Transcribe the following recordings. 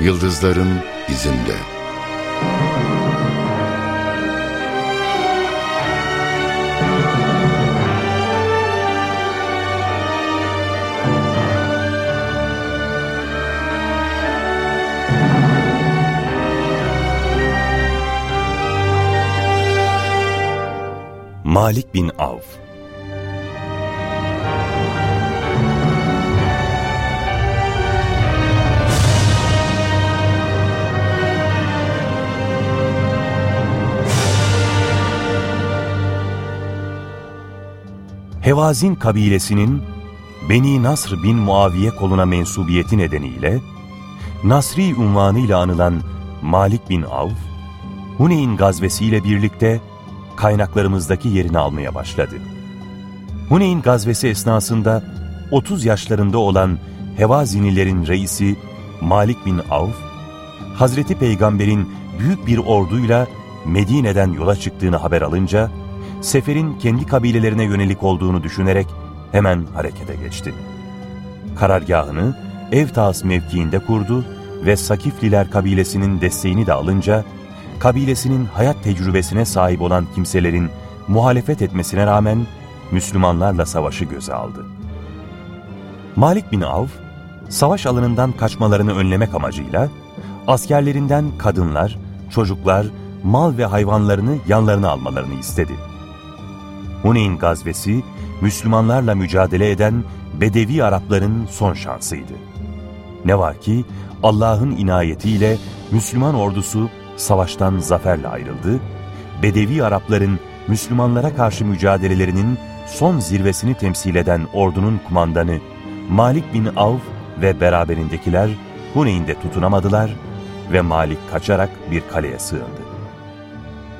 Yıldızların izinde. Malik bin Avf Hevazin kabilesinin Beni Nasr bin Muaviye koluna mensubiyeti nedeniyle Nasri unvanıyla anılan Malik bin Avf, Huneyn gazvesiyle birlikte kaynaklarımızdaki yerini almaya başladı. Huneyn gazvesi esnasında 30 yaşlarında olan Hevazinilerin reisi Malik bin Avf, Hazreti Peygamber'in büyük bir orduyla Medine'den yola çıktığını haber alınca, seferin kendi kabilelerine yönelik olduğunu düşünerek hemen harekete geçti. Karargahını Evtas mevkiinde kurdu ve Sakifliler kabilesinin desteğini de alınca, kabilesinin hayat tecrübesine sahip olan kimselerin muhalefet etmesine rağmen Müslümanlarla savaşı göze aldı. Malik bin Avf, savaş alanından kaçmalarını önlemek amacıyla askerlerinden kadınlar, çocuklar, mal ve hayvanlarını yanlarına almalarını istedi. Huneyn gazvesi, Müslümanlarla mücadele eden Bedevi Arapların son şansıydı. Ne var ki Allah'ın inayetiyle Müslüman ordusu savaştan zaferle ayrıldı, Bedevi Arapların Müslümanlara karşı mücadelelerinin son zirvesini temsil eden ordunun kumandanı Malik bin Avf ve beraberindekiler Huneyn'de tutunamadılar ve Malik kaçarak bir kaleye sığındı.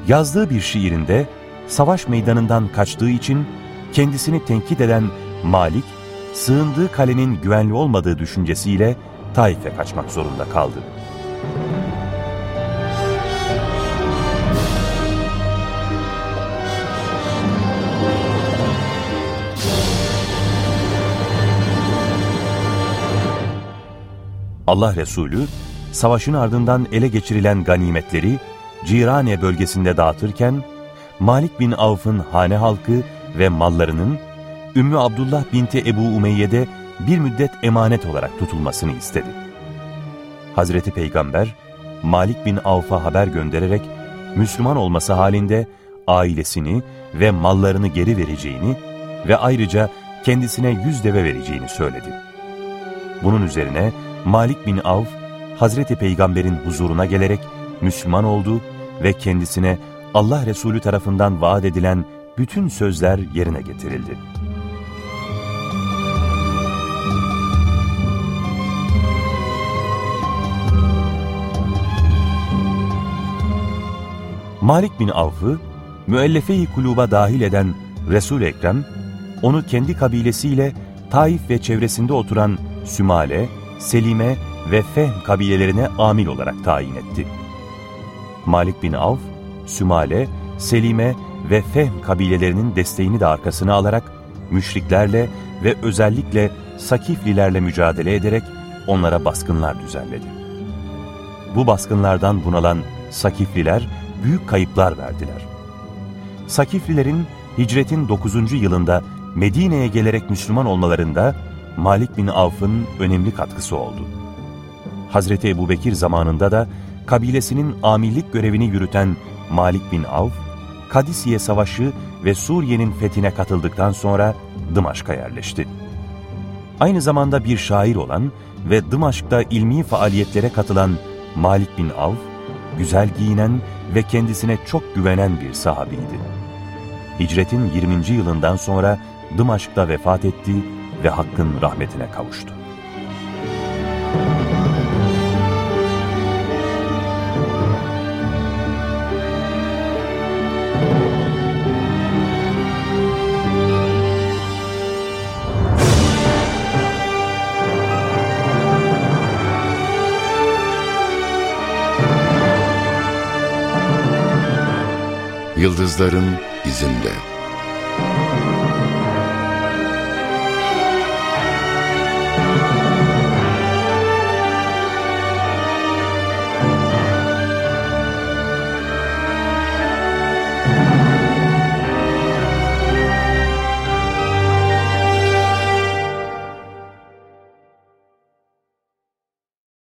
Yazdığı bir şiirinde savaş meydanından kaçtığı için kendisini tenkit eden Malik, sığındığı kalenin güvenli olmadığı düşüncesiyle Taif'e kaçmak zorunda kaldı. Allah Resulü, savaşın ardından ele geçirilen ganimetleri Cirane bölgesinde dağıtırken, Malik bin Avf'ın hane halkı ve mallarının Ümmü Abdullah binti Ebu Umeyye'de bir müddet emanet olarak tutulmasını istedi. Hazreti Peygamber, Malik bin Avf'a haber göndererek Müslüman olması halinde ailesini ve mallarını geri vereceğini ve ayrıca kendisine yüz deve vereceğini söyledi. Bunun üzerine Malik bin Avf, Hazreti Peygamber'in huzuruna gelerek Müslüman oldu ve kendisine Allah Resulü tarafından vaat edilen bütün sözler yerine getirildi. Malik bin Avf'ı müellefe-i kuluba dahil eden Resul-i Ekrem, onu kendi kabilesiyle Taif ve çevresinde oturan Sümale, Selime ve Fehm kabilelerine amil olarak tayin etti. Malik bin Avf, Sümale, Selime ve Fehm kabilelerinin desteğini de arkasına alarak müşriklerle ve özellikle Sakiflilerle mücadele ederek onlara baskınlar düzenledi. Bu baskınlardan bunalan Sakifliler büyük kayıplar verdiler. Sakiflilerin hicretin 9. yılında Medine'ye gelerek Müslüman olmalarında Malik bin Avf'ın önemli katkısı oldu. Hazreti Ebu Bekir zamanında da kabilesinin amirlik görevini yürüten Malik bin Avf, Kadisiye Savaşı ve Suriye'nin fethine katıldıktan sonra Dımaşk'a yerleşti. Aynı zamanda bir şair olan ve Dımaşk'ta ilmi faaliyetlere katılan Malik bin Avf, güzel giyinen ve kendisine çok güvenen bir sahabiydi. Hicretin 20. yılından sonra Dımaşk'ta vefat etti ve Hakk'ın rahmetine kavuştu. Yıldızların izinde.